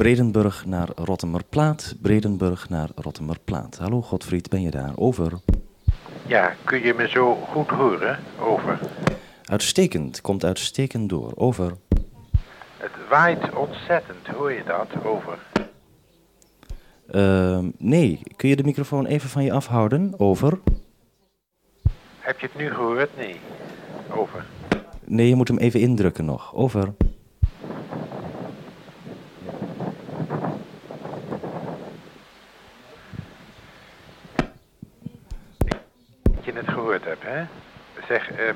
Bredenburg naar Rottemerplaat, Bredenburg naar Rottemerplaat. Hallo Godfried, ben je daar? Over. Ja, kun je me zo goed horen? Over. Uitstekend, komt uitstekend door. Over. Het waait ontzettend, hoor je dat? Over. Ehm, nee, kun je de microfoon even van je afhouden? Over. Heb je het nu gehoord? Nee. Over. Nee, je moet hem even indrukken nog. Over. Je het gehoord hebt, hè? Zeg, ehm,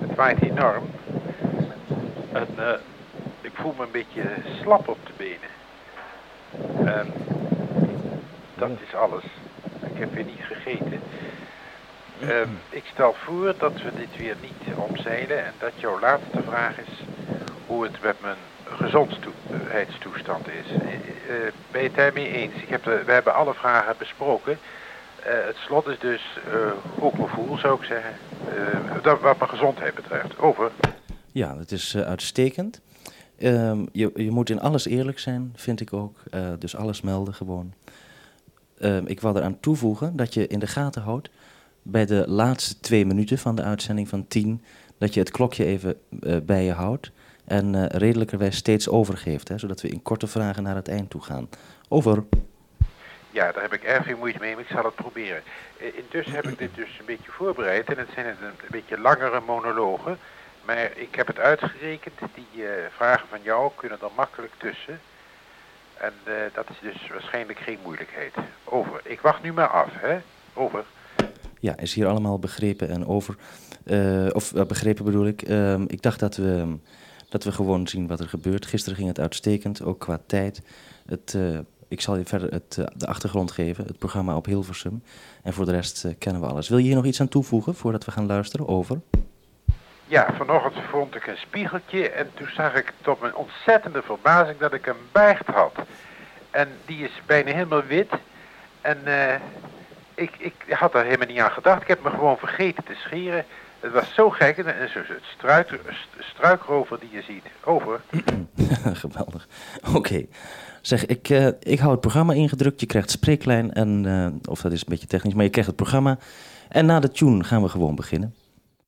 het waait enorm. En eh, ik voel me een beetje slap op de benen. Ehm, dat is alles. Ik heb weer niet gegeten. Ehm, ik stel voor dat we dit weer niet omzeilen en dat jouw laatste vraag is hoe het met mijn gezondheidstoestand is. Eh, eh, ben je het daarmee eens? Ik heb we hebben alle vragen besproken. Eh, het slot is dus eh, ik me voel, zou ik zeggen. Eh, dat, wat mijn gezondheid betreft. Over. Ja, dat is uitstekend. Ehm, je, je moet in alles eerlijk zijn, vind ik ook. Dus alles melden gewoon. Ehm, ik wil eraan toevoegen dat je in de gaten houdt bij de laatste twee minuten van de uitzending van 10, dat je het klokje even bij je houdt en eh, redelijkerwijs steeds overgeeft, hè, zodat we in korte vragen naar het eind toe gaan. Over. Ja, daar heb ik erg veel moeite mee, maar ik zal het proberen. Eh, Intussen heb ik dit dus een beetje voorbereid en het zijn een, een beetje langere monologen. Maar ik heb het uitgerekend, die eh, vragen van jou kunnen er makkelijk tussen. En eh, dat is dus waarschijnlijk geen moeilijkheid. Over. Ik wacht nu maar af, hè? Over. Ja, is hier allemaal begrepen en over. of begrepen bedoel ik. Ehm, ik dacht dat we, dat we gewoon zien wat er gebeurt. Gisteren ging het uitstekend, ook qua tijd. Het, ik zal je verder het, eh, de achtergrond geven, het programma op Hilversum. En voor de rest eh, kennen we alles. Wil je hier nog iets aan toevoegen voordat we gaan luisteren? Over. Ja, vanochtend vond ik een spiegeltje en toen zag ik tot mijn ontzettende verbazing dat ik een baard had. En die is bijna helemaal wit. En eh, ik, ik had er helemaal niet aan gedacht. Ik heb me gewoon vergeten te scheren. Het was zo gek. En zo het struik, st- struikrover die je ziet. Over. Geweldig. Oké. Zeg, ik, eh, ik hou het programma ingedrukt. Je krijgt spreeklijn en, eh, of dat is een beetje technisch, maar je krijgt het programma. En na de tune gaan we gewoon beginnen.